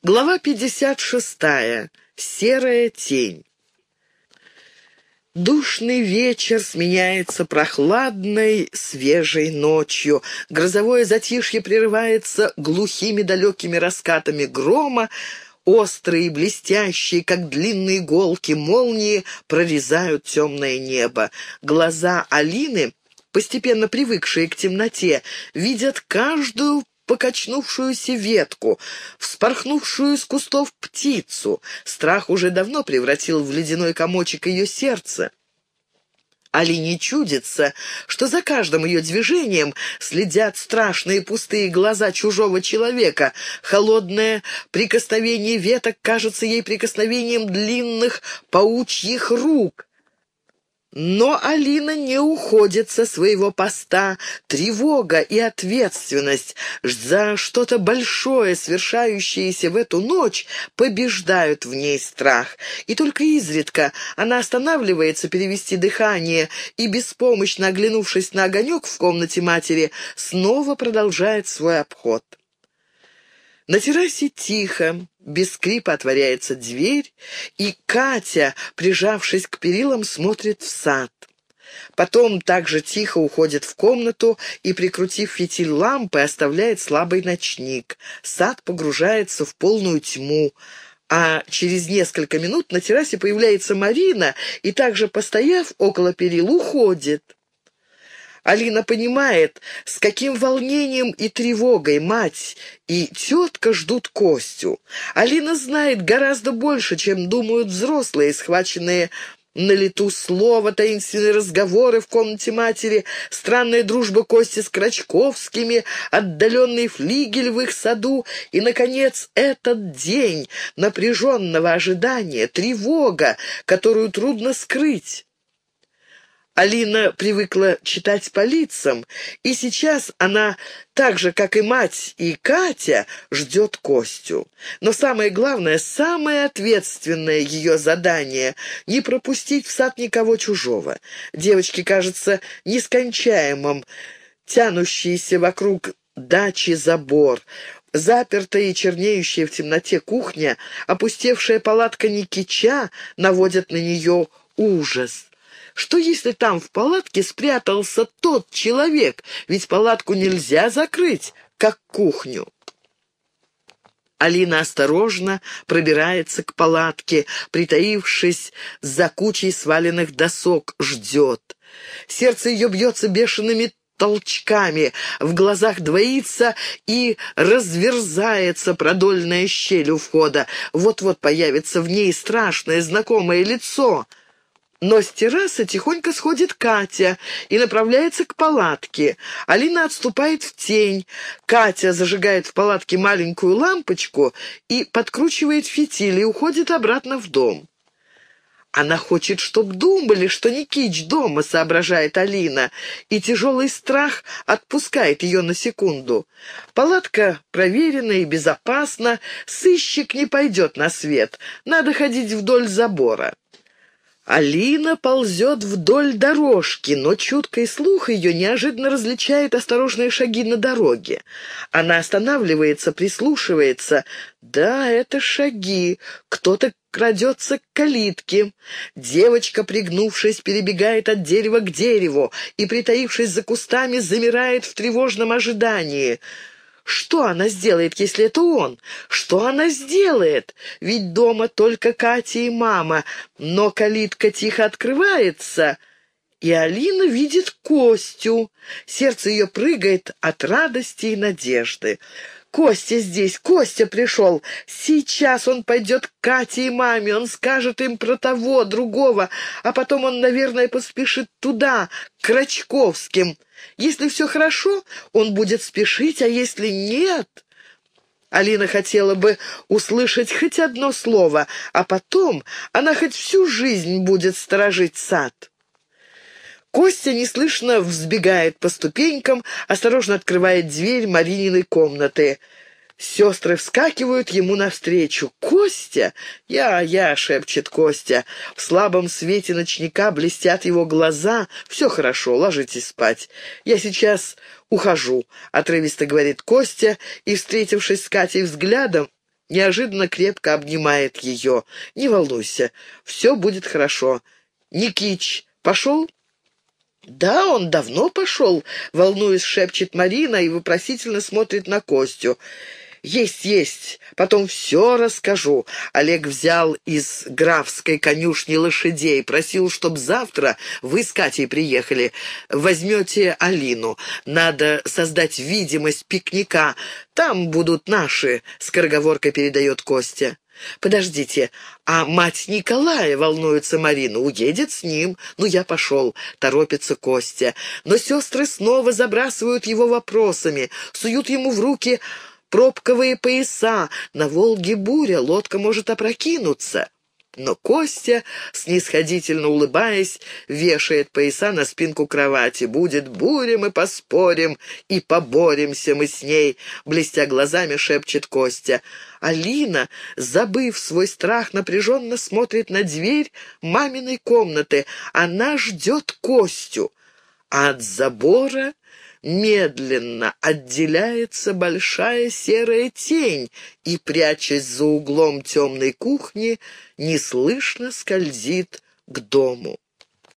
Глава 56. Серая тень. Душный вечер сменяется прохладной, свежей ночью. Грозовое затишье прерывается глухими далекими раскатами грома, острые блестящие, как длинные иголки молнии, прорезают темное небо. Глаза Алины постепенно привыкшие к темноте, видят каждую покачнувшуюся ветку, вспорхнувшую из кустов птицу. Страх уже давно превратил в ледяной комочек ее сердце. Алине чудится, что за каждым ее движением следят страшные пустые глаза чужого человека. Холодное прикосновение веток кажется ей прикосновением длинных паучьих рук. Но Алина не уходит со своего поста. Тревога и ответственность за что-то большое, свершающееся в эту ночь, побеждают в ней страх. И только изредка она останавливается перевести дыхание и, беспомощно оглянувшись на огонек в комнате матери, снова продолжает свой обход. На террасе тихо, без скрипа отворяется дверь, и Катя, прижавшись к перилам, смотрит в сад. Потом также тихо уходит в комнату и, прикрутив фитиль лампы, оставляет слабый ночник. Сад погружается в полную тьму, а через несколько минут на террасе появляется Марина и, также постояв около перил, уходит. Алина понимает, с каким волнением и тревогой мать и тетка ждут Костю. Алина знает гораздо больше, чем думают взрослые, схваченные на лету слова, таинственные разговоры в комнате матери, странная дружба Кости с Крачковскими, отдаленный флигель в их саду и, наконец, этот день напряженного ожидания, тревога, которую трудно скрыть. Алина привыкла читать по лицам, и сейчас она, так же, как и мать и Катя, ждет Костю. Но самое главное, самое ответственное ее задание — не пропустить в сад никого чужого. Девочке кажется нескончаемым, тянущийся вокруг дачи забор, Запертая и чернеющая в темноте кухня, опустевшая палатка Никича наводят на нее ужас. Что если там в палатке спрятался тот человек? Ведь палатку нельзя закрыть, как кухню. Алина осторожно пробирается к палатке, притаившись за кучей сваленных досок, ждет. Сердце ее бьется бешеными толчками, в глазах двоится и разверзается продольная щель у входа. Вот-вот появится в ней страшное знакомое лицо — но с террасы тихонько сходит Катя и направляется к палатке. Алина отступает в тень. Катя зажигает в палатке маленькую лампочку и подкручивает фитиль и уходит обратно в дом. Она хочет, чтоб думали, что Никич дома, соображает Алина, и тяжелый страх отпускает ее на секунду. Палатка проверена и безопасна, сыщик не пойдет на свет, надо ходить вдоль забора. Алина ползет вдоль дорожки, но чуткий слух ее неожиданно различает осторожные шаги на дороге. Она останавливается, прислушивается. Да, это шаги. Кто-то крадется к калитке. Девочка, пригнувшись, перебегает от дерева к дереву и, притаившись за кустами, замирает в тревожном ожидании — что она сделает, если это он? Что она сделает? Ведь дома только Катя и мама, но калитка тихо открывается, и Алина видит Костю. Сердце ее прыгает от радости и надежды. Костя здесь, Костя пришел. Сейчас он пойдет к Кате и маме, он скажет им про того, другого, а потом он, наверное, поспешит туда, к Крачковским. Если все хорошо, он будет спешить, а если нет... Алина хотела бы услышать хоть одно слово, а потом она хоть всю жизнь будет сторожить сад. Костя неслышно взбегает по ступенькам, осторожно открывает дверь Марининой комнаты. Сестры вскакивают ему навстречу. «Костя!» «Я, я!» — шепчет Костя. В слабом свете ночника блестят его глаза. «Все хорошо, ложитесь спать. Я сейчас ухожу», — отрывисто говорит Костя, и, встретившись с Катей взглядом, неожиданно крепко обнимает ее. «Не волнуйся, все будет хорошо. Никич пошел?» «Да, он давно пошел», — волнуясь, шепчет Марина и вопросительно смотрит на Костю. «Есть, есть, потом все расскажу». Олег взял из графской конюшни лошадей, просил, чтоб завтра вы с Катей приехали. Возьмете Алину. Надо создать видимость пикника. Там будут наши, — скороговоркой передает Костя. «Подождите, а мать Николая, волнуется Марина, уедет с ним? Ну, я пошел», — торопится Костя. Но сестры снова забрасывают его вопросами, суют ему в руки пробковые пояса. На Волге буря, лодка может опрокинуться. Но Костя, снисходительно улыбаясь, вешает пояса на спинку кровати. «Будет буря, мы поспорим, и поборемся мы с ней», — блестя глазами шепчет Костя. Алина, забыв свой страх, напряженно смотрит на дверь маминой комнаты. Она ждет Костю. А от забора медленно отделяется большая серая тень и, прячась за углом темной кухни, неслышно скользит к дому.